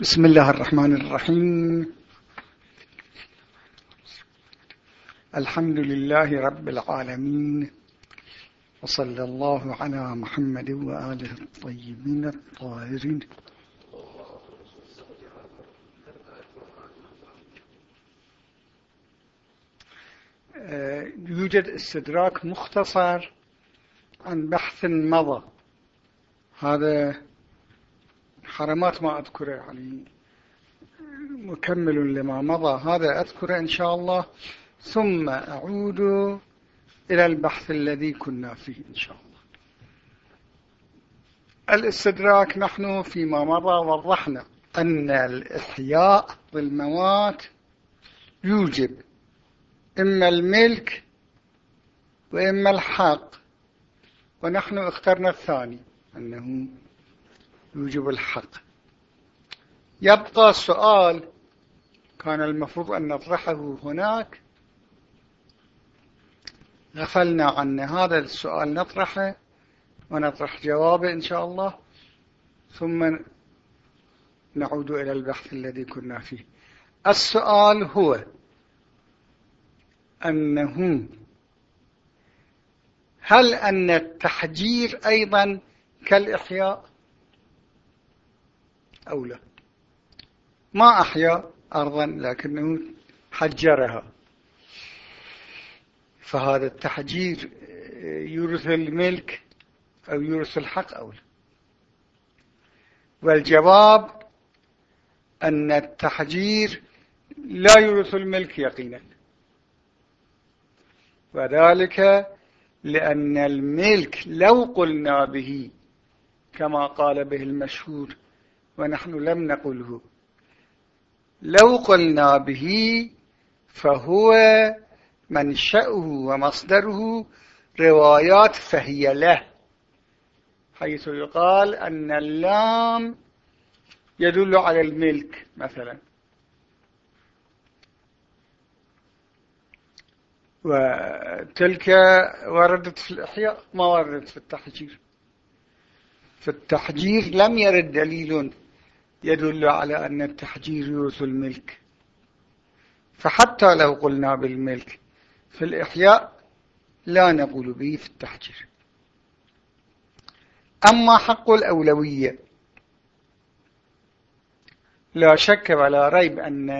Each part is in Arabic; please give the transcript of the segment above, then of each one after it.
بسم الله الرحمن الرحيم. الحمد لله رب العالمين وصلى الله على محمد وآله الطيبين الطاهرين. يوجد استدراك مختصر عن بحث مضى. هذا حرمات ما أذكره يعني. مكمل لما مضى هذا أذكره إن شاء الله. ثم أعود إلى البحث الذي كنا فيه إن شاء الله. الإستدراك نحن فيما مضى وضحنا أن الإحياء بالموات يوجب إما الملك وإما الحق. ونحن اخترنا الثاني أنه يوجب الحق. يبقى السؤال كان المفروض أن نطرحه هناك. غفلنا عن هذا السؤال نطرحه ونطرح جوابه إن شاء الله. ثم نعود إلى البحث الذي كنا فيه. السؤال هو أنه هل أن التحجير أيضا كالإحياء؟ أو لا. ما أحيا أرضا لكنه حجرها. فهذا التحجير يورث الملك أو يورث الحق أو لا. والجواب أن التحجير لا يورث الملك يقينا. وذلك لأن الملك لو قلنا به كما قال به المشهور ونحن لم نقله. لو قلنا به فهو منشأه ومصدره روايات فهي له حيث يقال أن اللام يدل على الملك مثلا. وتلك وردت في الإحياء ما وردت في التحجير. في التحجير لم يرد دليل يدل على أن التحجير يورث الملك. فحتى لو قلنا بالملك في الإحياء لا نقول به في التحجير. أما حق الأولوية لا شك ولا ريب أن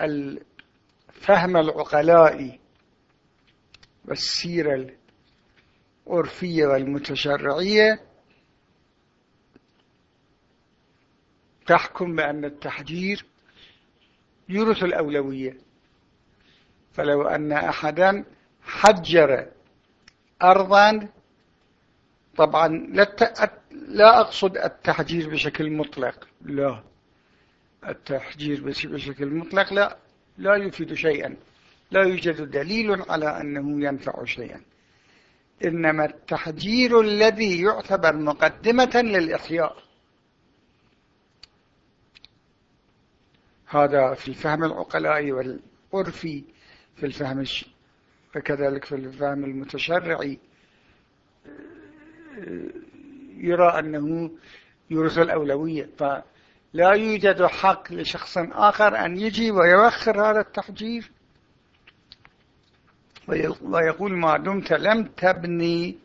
الفهم العقلاء والسيرة العرفية والمتشرعية تحكم بأن التحجير يورث الأولوية. فلو أن أحدا حجر أرضا طبعا لا أقصد التحجير بشكل مطلق. لا. التحجير بشكل مطلق لا لا يفيد شيئا. لا يوجد دليل على أنه ينفع شيئا. إنما التحجير الذي يعتبر مقدمة للإحياء. هذا في الفهم العقلائي والعرفي في الفهم وكذلك في الفهم المتشرعي. يرى أنه يورث الأولوية فلا يوجد حق لشخص آخر أن يجي ويوخر هذا التحجير. ويقول ما دمت لم تبني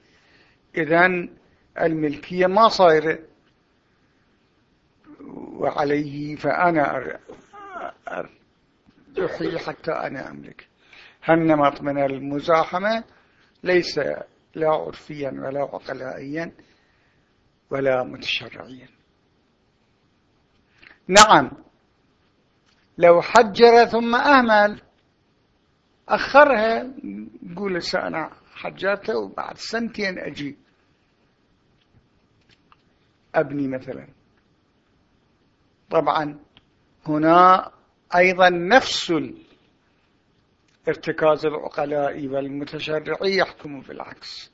إذن الملكية ما صايرة. وعليه فأنا أحيي حتى أنا أملك. هالنمط من المزاحمة ليس لا عرفيا ولا عقلائيا ولا متشرعيا. نعم لو حجر ثم أهمل أخرها يقول أنا حجرته وبعد سنتين أجي. أبني مثلا. طبعا هنا أيضا نفس ارتكاز العقلاء والمتشرعي يحكم بالعكس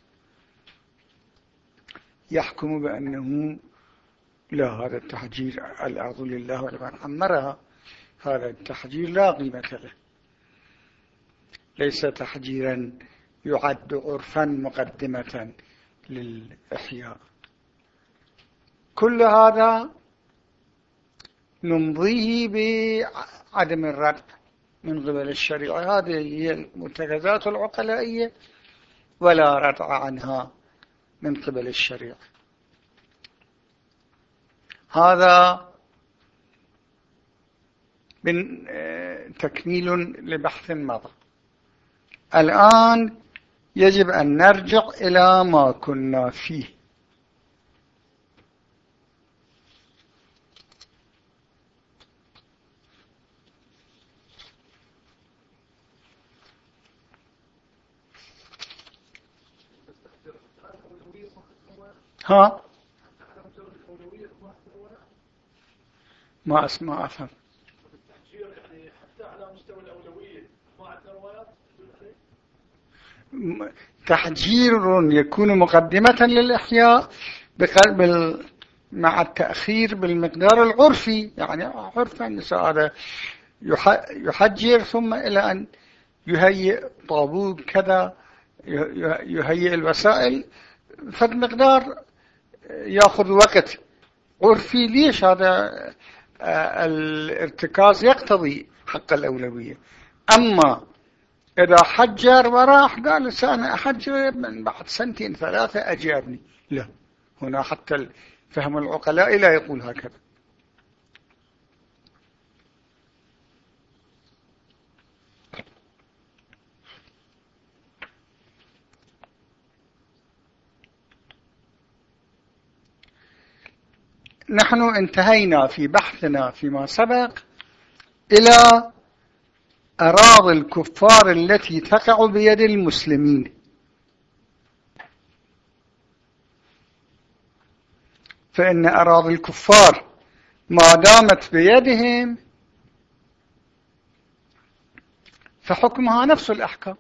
يحكم بأنه لا هذا التحجير الأرض لله ولمن عمرها هذا التحجير لا قيمة له. ليس تحجيرا يعد عرفا مقدمة للإحياء. كل هذا نمضيه بعدم الرد من قبل الشريعة. هذه هي المتخذات العقلائية ولا ردع عنها من قبل الشريعة. هذا من آه، تكميل لبحث مضى. الآن يجب أن نرجع إلى ما كنا فيه. ها؟ ما اسمع أفهم. تحجير يكون مقدمة للإحياء بقلب مع التأخير بالمقدار العرفي يعني عرفا هذا. يحجر ثم إلى أن يهيئ طابوق كذا يهيئ الوسائل فالمقدار يأخذ وقت. عرفي ليش هذا آه، الارتكاز يقتضي حق الأولوية. أما إذا حجر وراح قال أنا أحجر من بعد سنتين ثلاثة أجابني. لا. هنا حتى فهم العقلاء لا يقول هكذا. نحن انتهينا في بحثنا فيما سبق إلى أراضي الكفار التي تقع بيد المسلمين. فإن أراضي الكفار ما دامت بيدهم فحكمها نفس الأحكام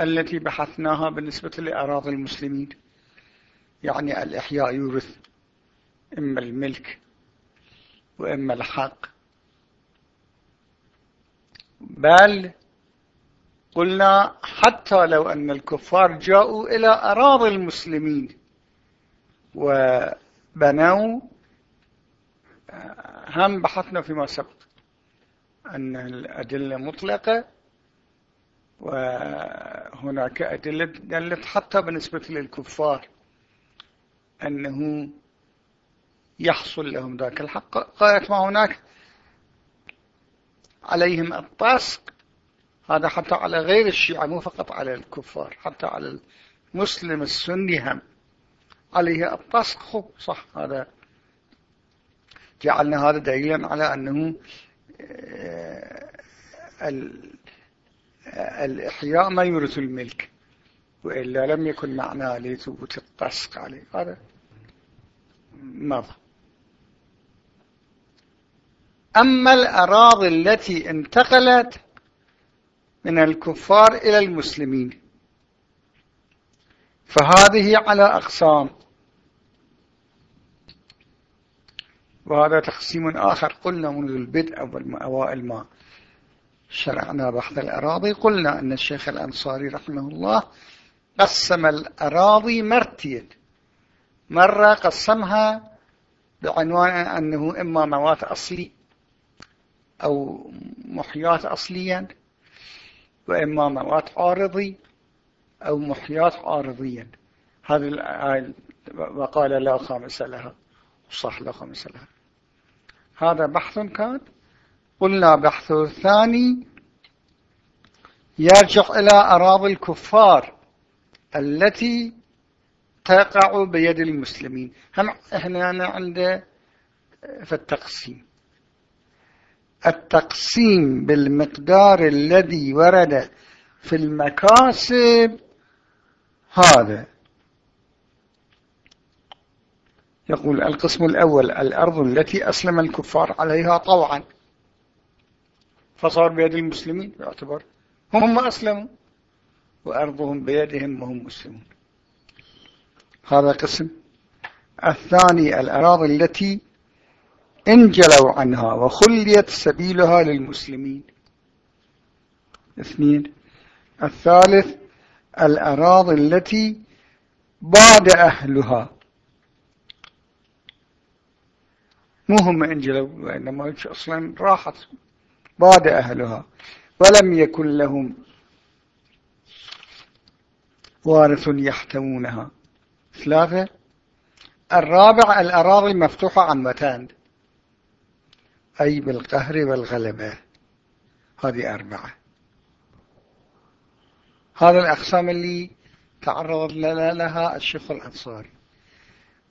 التي بحثناها بالنسبة لأراضي المسلمين. يعني الإحياء يورث إما الملك وإما الحق. بل قلنا حتى لو أن الكفار جاءوا إلى أراضي المسلمين وبنوا هم بحثنا فيما سبق أن الأدلة مطلقة وهناك أدلة دلت حتى بالنسبة للكفار أنه يحصل لهم ذاك الحق. غاية ما هناك عليهم الطاسق هذا حتى على غير الشيعة مو فقط على الكفار حتى على المسلم السني هم عليه الطاسق صح هذا جعلنا هذا دليلا على أنه آه، الإحياء ما يورث الملك وإلا لم يكن معناه لثبوت الطسق عليه. هذا مضى أما الأراضي التي انتقلت من الكفار إلى المسلمين فهذه على أقسام. وهذا تقسيم آخر قلنا منذ البدء أوائل ما شرعنا بحث الأراضي. قلنا أن الشيخ الأنصاري رحمه الله قسم الأراضي مرتين. مرة قسمها بعنوان أنه إما موات أصلي أو محيات أصليا وإما موات عارضي أو محيات عارضيا. هذه وقال لا خامس لها صح لا خامس لها. هذا بحث كان. قلنا بحث ثاني يرجع إلى أراضي الكفار التي تقع بيد المسلمين. هم إحنا عند في التقسيم. التقسيم بالمقدار الذي ورد في المكاسب هذا. يقول القسم الأول الأرض التي أسلم الكفار عليها طوعا. فصار بيد المسلمين يعتبر هم أسلموا وأرضهم بيدهم وهم مسلمون. هذا قسم. الثاني الأراضي التي انجلوا عنها وخليت سبيلها للمسلمين. اثنين. الثالث الأراضي التي بعد أهلها. مو هم انجلوا وإنما أصلا راحت بعد أهلها. ولم يكن لهم وارث يحتمونها ثلاثة. الرابع الأراضي المفتوحة عن متان أي بالقهر والغلبة هذه أربعة. هذا الأقسام اللي تعرض لها الشيخ الأنصاري.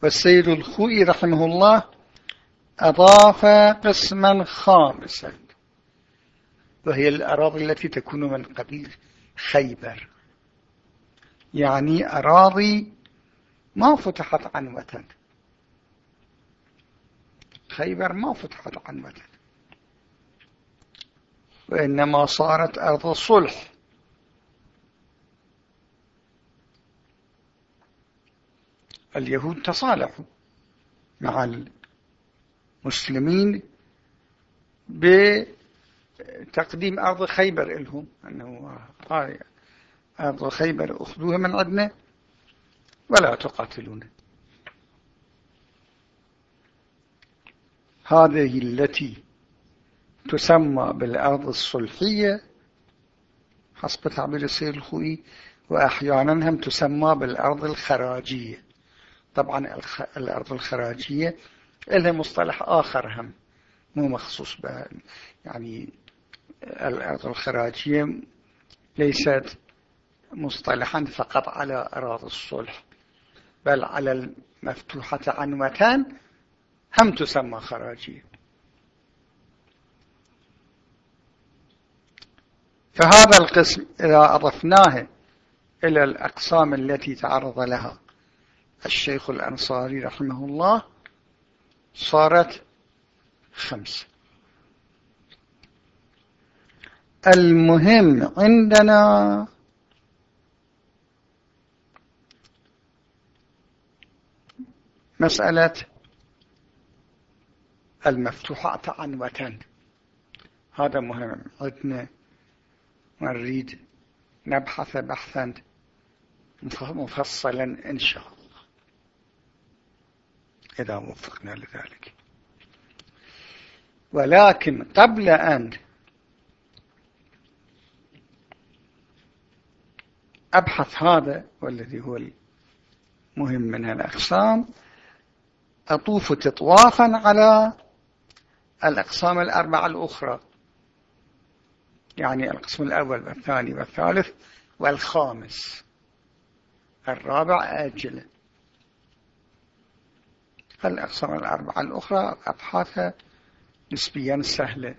والسيد الخوئي رحمه الله أضاف قسما خامسا وهي الأراضي التي تكون من قبيل خيبر. يعني أراضي ما فتحت عن خيبر ما فتحت عن وطن وإنما صارت أرض صلح. اليهود تصالحوا مع المسلمين بتقديم أرض خيبر لهم. أنه أرض خيبر أخذوها من عندنا ولا تقاتلون. هذه التي تسمى بالأرض الصلحية حسب تعبير السيد الخوي وأحيانا هم تسمى بالأرض الخراجية. طبعا الأرض الخراجية لها مصطلح آخر هم مو مخصوص بها. يعني الأرض الخراجية ليست مصطلحا فقط على أراضي الصلح بل على المفتوحة عنوتان هم تسمى خراجية. فهذا القسم إذا أضفناه إلى الأقسام التي تعرض لها الشيخ الأنصاري رحمه الله صارت خمسة المهم عندنا مسألة المفتوحات عن وطن هذا مهم. عدنا ونريد نبحث بحثا مفصلا إن شاء الله. إذا وفقنا لذلك. ولكن قبل أن أبحث هذا والذي هو المهم من الأقسام أطوف تطوافا على الأقسام الأربعة الأخرى. يعني القسم الأول والثاني والثالث والخامس. الرابع آجل. الأقسام الأربعة الأخرى أبحاثها نسبيا سهلة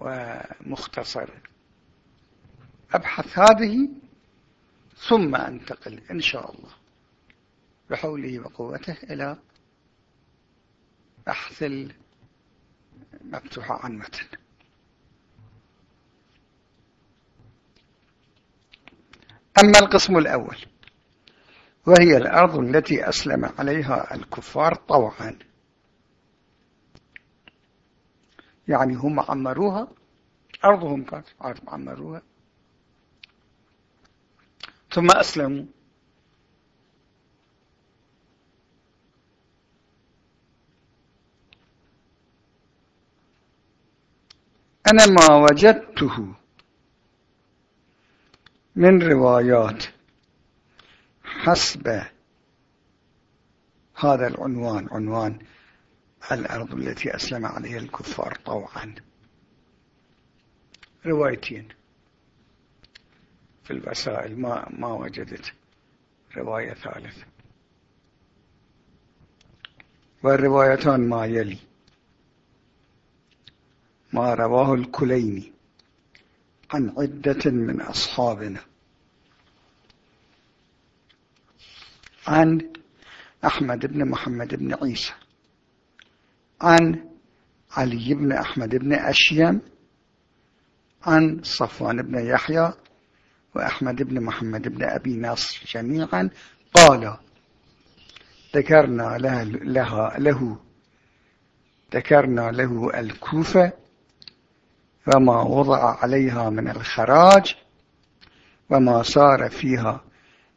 ومختصرة. أبحث هذه ثم أنتقل إن شاء الله بحوله وقوته إلى بحث المفتوحة عن متن. أما القسم الأول وهي الأرض التي أسلم عليها الكفار طوعا. يعني هم عمروها أرضهم كانت عمروها. ثم أسلموا. أنا ما وجدته من روايات. حسب هذا العنوان عنوان الأرض التي أسلم عليها الكفار طوعا. روايتين. في الوسائل ما, ما وجدت رواية ثالثة والروايتان ما يلي. ما رواه الكليني عن عدة من أصحابنا. عن أحمد بن محمد بن عيسى. عن علي بن أحمد بن أشيم. عن صفوان بن يحيى وأحمد بن محمد بن أبي ناصر جميعا قال ذكرنا لها, لها له ذكرنا له الكوفة وما وضع عليها من الخراج وما صار فيها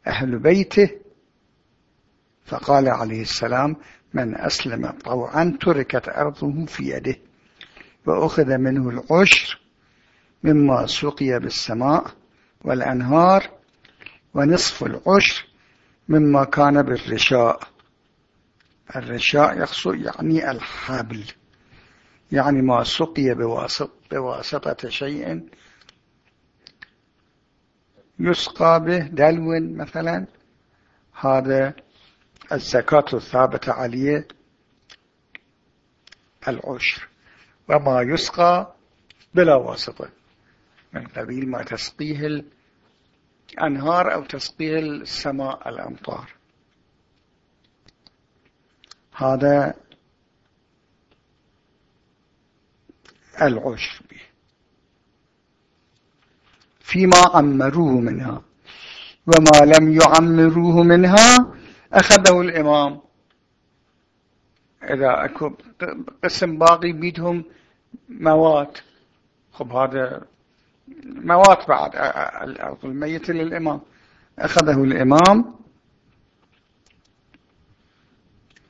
أهل بيته. فقال عليه السلام من أسلم طوعا تركت أرضه في يده وأخذ منه العشر مما سقي بالسماء والأنهار ونصف العشر مما كان بالرشاء. الرشاء يقصد يعني الحبل. يعني ما سقي بواسط بواسطة شيء يسقى به دلو مثلا. هذا الزكاة الثابتة عليه العشر. وما يسقى بلا واسطة. من قبيل ما تسقيه الأنهار أو تسقيه السماء الأمطار. هذا العشر به فيما عمروه منها. وما لم يعمروه منها أخذه الإمام. إذا أكو قسم باقي بيدهم موات. خب هذا موات بعد الأرض الميت للإمام. أخذه الإمام.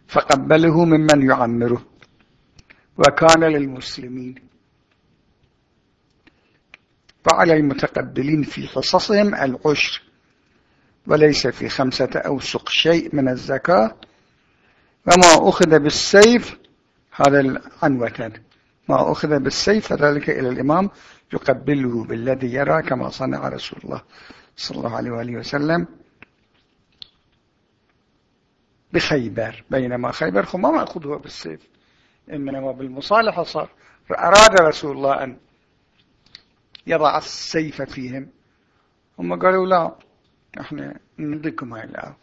فقبله ممن يعمره. وكان للمسلمين. فعلى المتقبلين في حصصهم العشر وليس في خمسة أوسق شيء من الزكاة وما أخذ بالسيف هذا العنوة ما أخذ بالسيف فذلك إلى الإمام يقبله بالذي يرى كما صنع رسول الله صلى الله عليه وآله وسلم بخيبر. بينما خيبر ما مأخذه بالسيف إنما بالمصالحة صار. فأراد رسول الله أن يضع السيف فيهم. هم قالوا لا إحنا نضيكم هاي الأرض.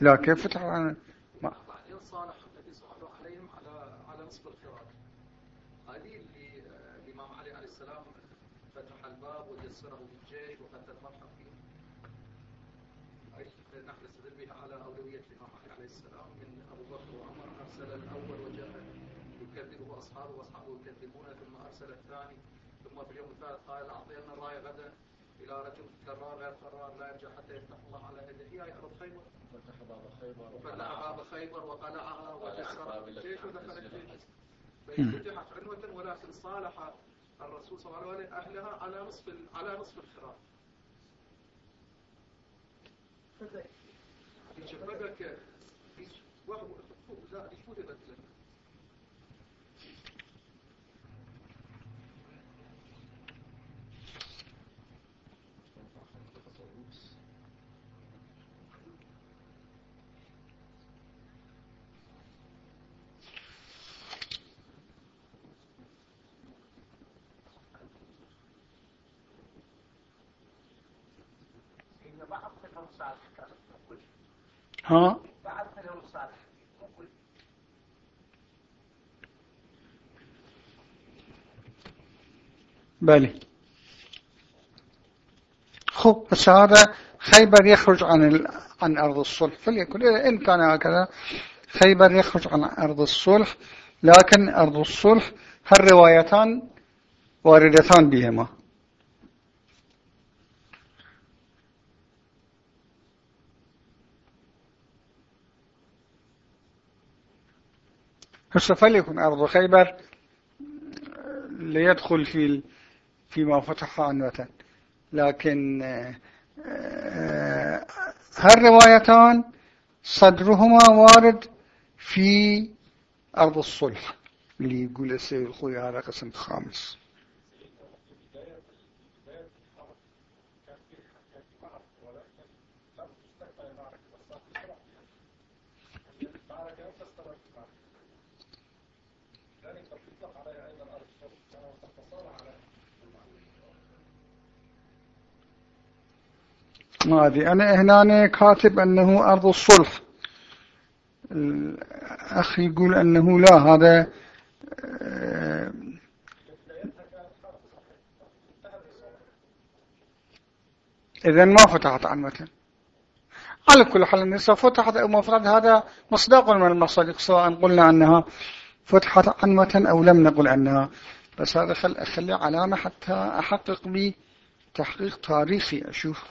لا كيف فتح عن ما. بعدين صالح الذي صالحوا عليهم على على نصف الخراج هذه اللي الإمام علي عليه السلام فتح الباب وجسره بالجيش المرحب. فيه نحن نستدل بها على أولوية علي عليه السلام. من أبو بكر وعمر أرسل الأول وجاء يكذبه أصحابه وأصحابه يكذبونه ثم أرسل الثاني ثم في اليوم الثالث قال أعطينا الراية غدا إلى رجل كرار غير قرار لا يرجع حتى يفتح الله على يده. هي أرض خيبر؟ فتح باب خيبر. وفتح باب خيبر وقلعها وجسر الجيش ودخل الجيش. فتحت عنوة ولكن صالح الرسول صلى الله عليه وسلم أهلها على نصف على نصف الخراج فدك واحد لا شو تبدل ها؟ بله. خب بس هذا خيبر يخرج عن. عن أرض الصلح. فليكن إن كان هكذا. خيبر يخرج عن أرض الصلح لكن أرض الصلح هالروايتان واردتان بهما هسه فليكن أرض خيبر ليدخل في فيما فتح عنوة. لكن هالروايتان صدرهما وارد في أرض الصلح. اللي يقول السيد الخوي هذا قسم خامس. هذه أنا هنا كاتب أنه أرض الصلح الأخ يقول أنه لا هذا آه، إذا ما فتحت عنوة على كل حال النساء فتحت أو ما فتحت هذا مصداق من المصادق سواء قلنا أنها فتحت عنوة أو لم نقل أنها بس هذا خل أخلي علامة حتى أحقق بي تحقيق تاريخي أشوف.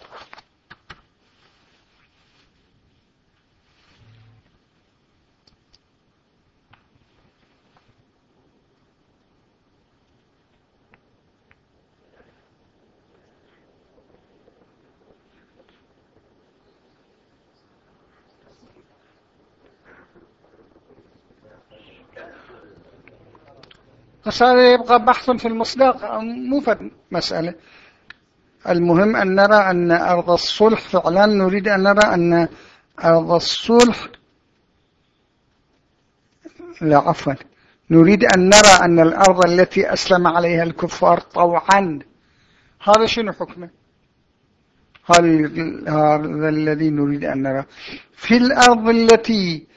بس هذا يبقى بحث في المصداق مو فد مسألة المهم أن نرى أن أرض الصلح فعلا نريد أن نرى أن أرض الصلح لا عفوا. نريد أن نرى أن الأرض التي أسلم عليها الكفار طوعا. هذا شنو حكمه؟ هذا الذي نريد أن نرى. في الأرض التي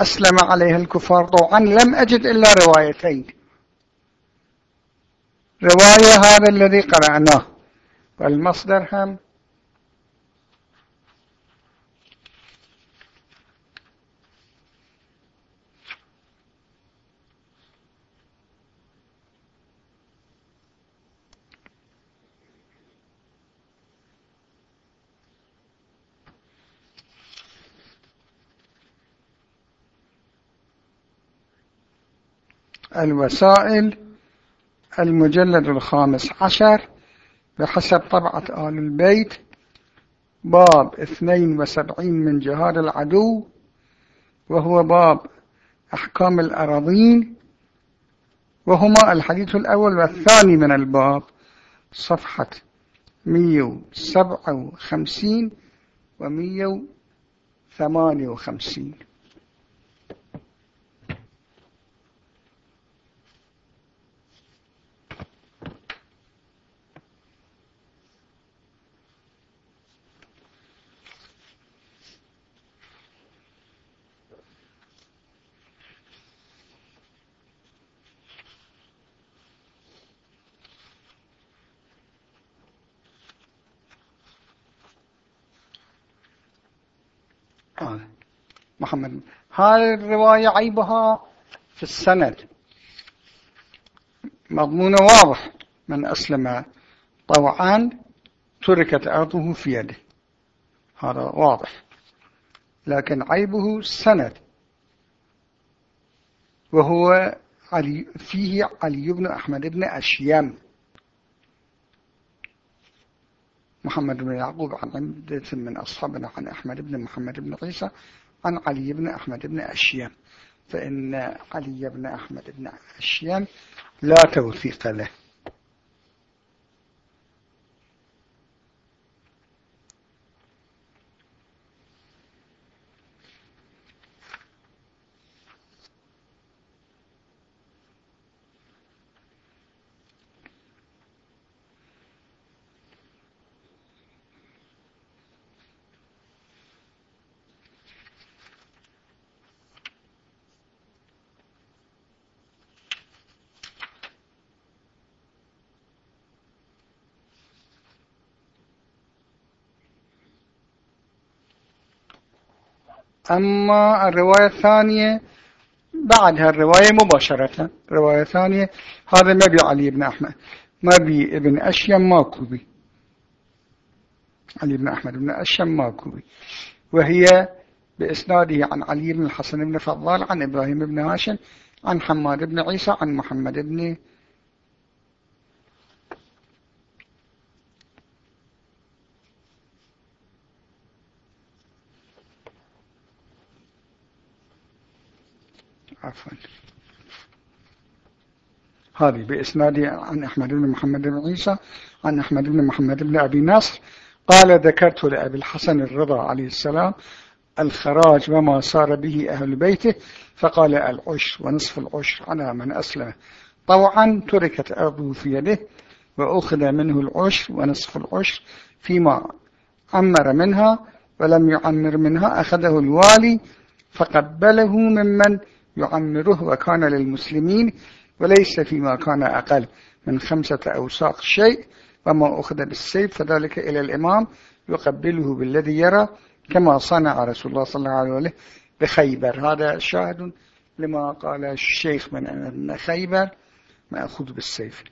أسلم عليها الكفار طوعا. لم أجد إلا روايتين. رواية هذا الذي قرأناه. والمصدر هم الوسائل المجلد الخامس عشر بحسب طبعة آل البيت باب 72 من جهاد العدو وهو باب أحكام الأراضين وهما الحديث الأول والثاني من الباب صفحة 157 و 158 محمد. هاي الرواية عيبها في السند. مضمون واضح. من أسلم طوعا تركت أرضه في يده. هذا واضح. لكن عيبه السند. وهو علي فيه علي بن أحمد بن أشيام محمد بن يعقوب عن عمدة من أصحابنا عن أحمد بن محمد بن عيسى عن علي بن أحمد بن أشيام فإن علي بن أحمد بن أشيام لا توثيق له. أما الرواية الثانية بعدها الرواية مباشرة. رواية ثانية هذا ما بي علي بن أحمد. ما بي ابن أشيم ماكو بي علي بن أحمد بن أشيم ماكو بي وهي بإسناده عن علي بن الحسن بن فضال عن إبراهيم بن هاشم عن حماد بن عيسى عن محمد بن عفوا. هذه بإسناد عن أحمد بن محمد بن عيسى عن أحمد بن محمد بن أبي نصر. قال ذكرت لأبي الحسن الرضا عليه السلام الخراج وما صار به أهل بيته فقال العشر ونصف العشر على من أسلم. طوعا تركت أرضه في يده وأخذ منه العشر ونصف العشر فيما عمر منها ولم يعمر منها أخذه الوالي فقبله ممن يعمره وكان للمسلمين وليس فيما كان أقل من خمسة أوساق شيء وما أخذ بالسيف فذلك إلى الإمام يقبله بالذي يرى كما صنع رسول الله صلى الله عليه وسلم بخيبر. هذا شاهد لما قال الشيخ من أن خيبر مأخوذ بالسيف.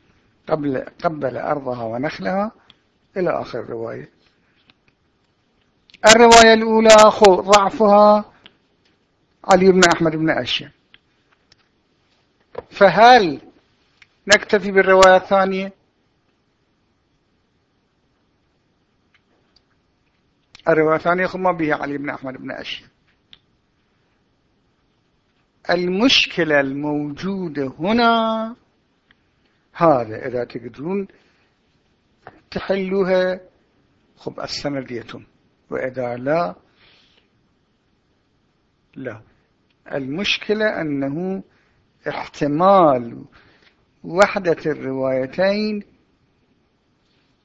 قبل قبل أرضها ونخلها إلى آخر الرواية. الرواية الأولى ضعفها علي بن أحمد بن أشيم فهل نكتفي بالرواية الثانية؟ الرواية الثانية خما بها علي بن أحمد بن أشيم المشكلة الموجودة هنا هذا إذا تقدرون تحلوها خب السند يتم وإذا لا لا. المشكلة أنه احتمال وحدة الروايتين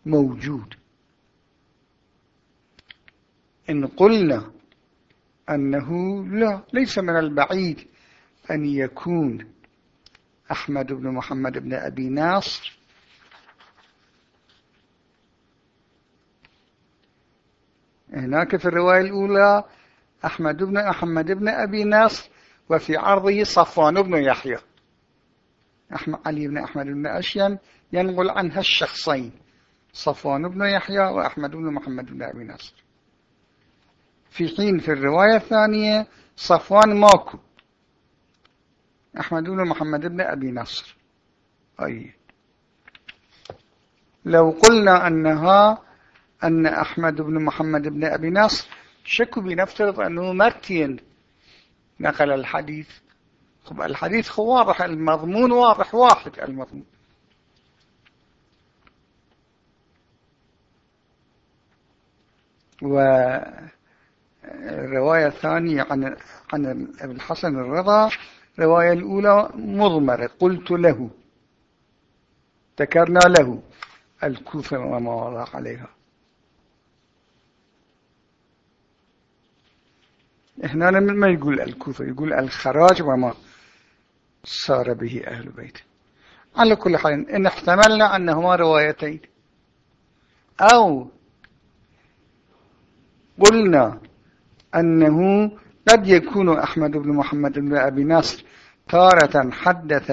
موجود. إن قلنا أنه لا ليس من البعيد أن يكون أحمد بن محمد بن أبي ناصر هناك في الرواية الأولى أحمد بن محمد بن أبي ناصر وفي عرضه صفوان بن يحيى. أحمد علي بن أحمد بن أشيم ينقل عنها الشخصين صفوان بن يحيى وأحمد بن محمد بن أبي ناصر. في حين في الرواية الثانية صفوان ماكو أحمد بن محمد بن أبي نصر أي لو قلنا أنها أن أحمد بن محمد بن أبي نصر شكو بنفترض أنه مرتين نقل الحديث. خب الحديث واضح المضمون واضح واحد المضمون. والرواية الثانية عن عن ابن الحسن الرضا الرواية الأولى مضمرة قلت له ذكرنا له الكوفة وما وضع عليها. هنا ما يقول الكوفة يقول الخراج وما صار به أهل بيت على كل حال إن احتملنا أنهما روايتين. أو قلنا أنه قد يكون أحمد بن محمد بن أبي نصر تارة حدث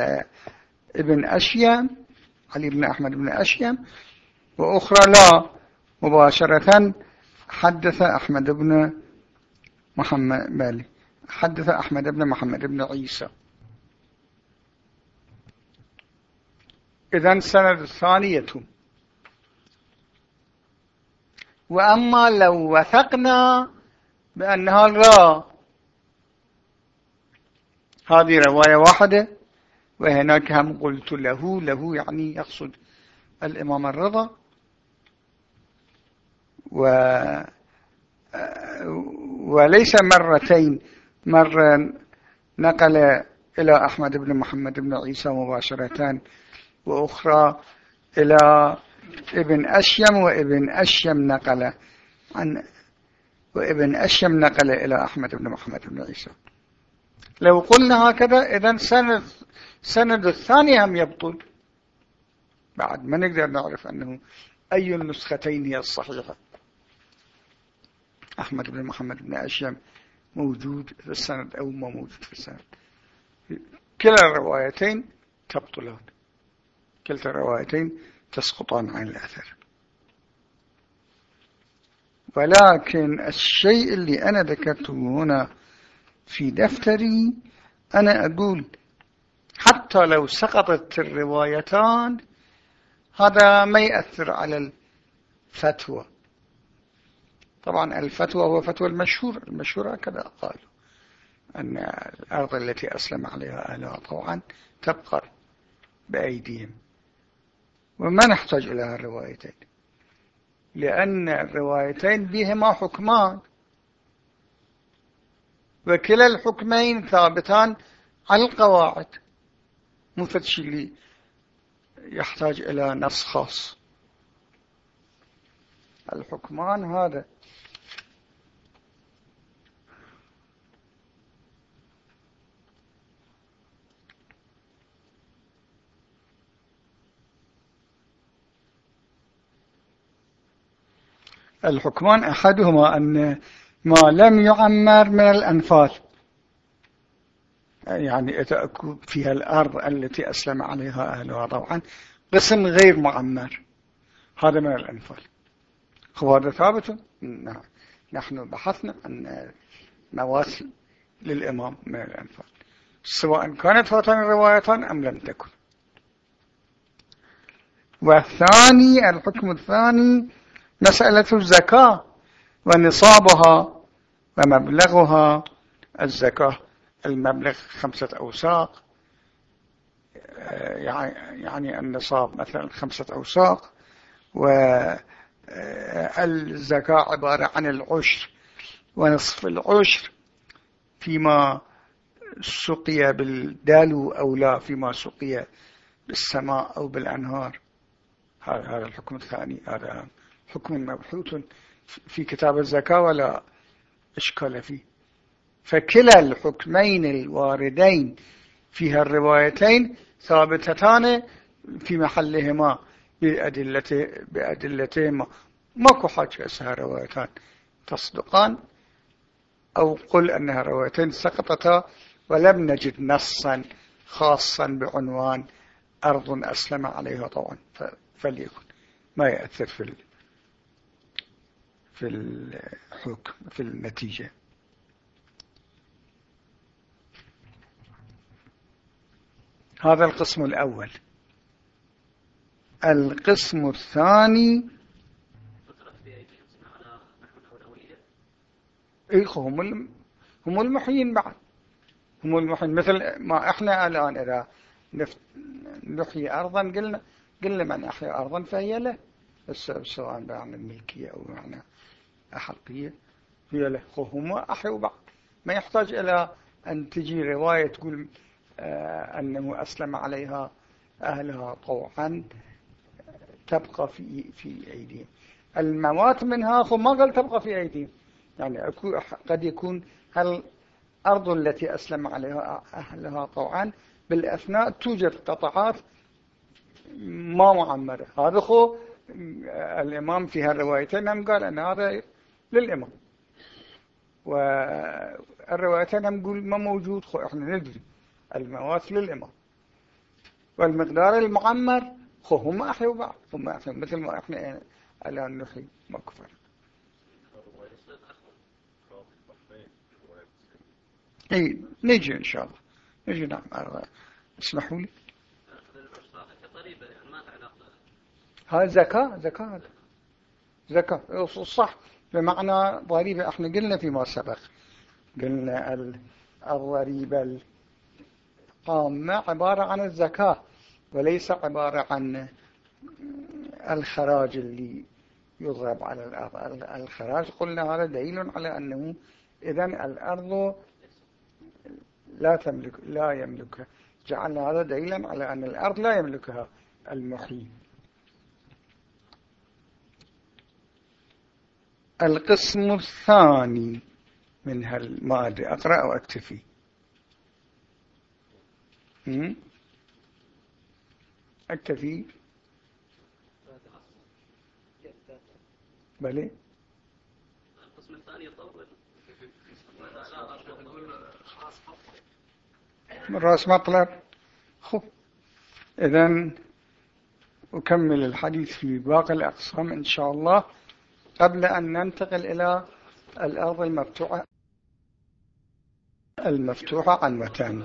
ابن أشيم علي بن أحمد بن أشيم وأخرى لا مباشرة حدث أحمد بن محمد بالي حدث أحمد بن محمد بن عيسى. إذن سند الثانية. وأما لو وثقنا بأنها لا. هذه رواية واحدة. وهناك هم قلت له له يعني يقصد الإمام الرضا. و وليس مرتين. مرة نقل إلى أحمد بن محمد بن عيسى مباشرة وأخرى إلى ابن أشيم وابن أشيم نقل عن وابن أشيم نقل إلى أحمد بن محمد بن عيسى. لو قلنا هكذا إذا سند, سند الثاني هم يبطل. بعد ما نقدر نعرف أنه أي النسختين هي الصحيحة. أحمد بن محمد بن أشيم موجود في السند أو ما موجود في السند. كلا الروايتين تبطلان. كلتا الروايتين تسقطان عن الأثر. ولكن الشيء اللي أنا ذكرته هنا في دفتري أنا أقول حتى لو سقطت الروايتان هذا ما يأثر على الفتوى. طبعا الفتوى هو فتوى المشهور المشهور هكذا قالوا أن الأرض التي أسلم عليها أهلها طبعا تبقى بأيديهم. وما نحتاج إلى الروايتين لأن الروايتين بهما حكمان. وكلا الحكمين ثابتان على القواعد مو اللي يحتاج إلى نص خاص. الحكمان هذا الحكمان أحدهما أن ما لم يعمر من الأنفال. يعني فيها الأرض التي أسلم عليها أهلها طبعا قسم غير معمر. هذا من الأنفال. هو هذا ثابت؟ نعم. نحن بحثنا أن مواسل للإمام من الأنفال. سواء كانت هاتان الروايتان أم لم تكن. والثاني الحكم الثاني مسألة الزكاة ونصابها ومبلغها. الزكاة المبلغ خمسة أوساق. يعني النصاب مثلا خمسة أوساق. والزكاة عبارة عن العشر. ونصف العشر فيما سقي بالدالو أو لا فيما سقي بالسماء أو بالأنهار. هذا الحكم الثاني. هذا حكم مبحوث في كتاب الزكاة ولا إشكال فيه. فكلا الحكمين الواردين فيها الروايتين ثابتتان في محلهما بأدلته بأدلتهما. ماكو حاجة اسمها روايتان. تصدقان؟ أو قل أنها روايتين سقطتا ولم نجد نصا خاصا بعنوان أرض أسلم عليها طبعا فليكن. ما يأثر في في الحكم في النتيجة. هذا القسم الأول. القسم الثاني. هم هم المحيين بعد. هم المحيين. مثل ما إحنا الآن إذا نحيي أرضا قلنا قلنا من أحيا أرضا فهي له. سواء بمعنى الملكية أو بمعنى أحقية هي له هم أحيوا بعض. ما يحتاج إلى أن تجي رواية تقول آه أنه أسلم عليها أهلها طوعا تبقى في في أيديهم الموات منها ما قال تبقى في أيديهم يعني قد يكون الأرض التي أسلم عليها أهلها طوعا بالأثناء توجد قطعات ما معمرة. هذا خو الإمام في هالروايتين قال أن هذا للإمام. والروايتين هم نقول ما موجود خو إحنا ندري. الموات للإمام. والمقدار المعمر خو هم أحيوا بعض هم أحيوا مثل ما إحنا الآن نحيي ما كفر إي نجي إن شاء الله. نجي نعم. اسمحوا لي. هذا زكاة زكاة. زكاة. صح. بمعنى ضريبة إحنا قلنا فيما سبق قلنا الضريبة القامة عبارة عن الزكاة وليس عبارة عن الخراج اللي يضرب على الأرض. الخراج قلنا هذا دليل على أنه إذن الأرض لا تملك لا يملكها. جعلنا هذا دليلا على أن الأرض لا يملكها المحيي القسم الثاني من هالمادة أقرأ أو أكتفي. أكتفي. بلي القسم الثاني يطول. من رأس مطلب. خب إذن أكمل الحديث في باقي الأقسام إن شاء الله. قبل أن ننتقل إلى الأرض المفتوحة المفتوحة عن متان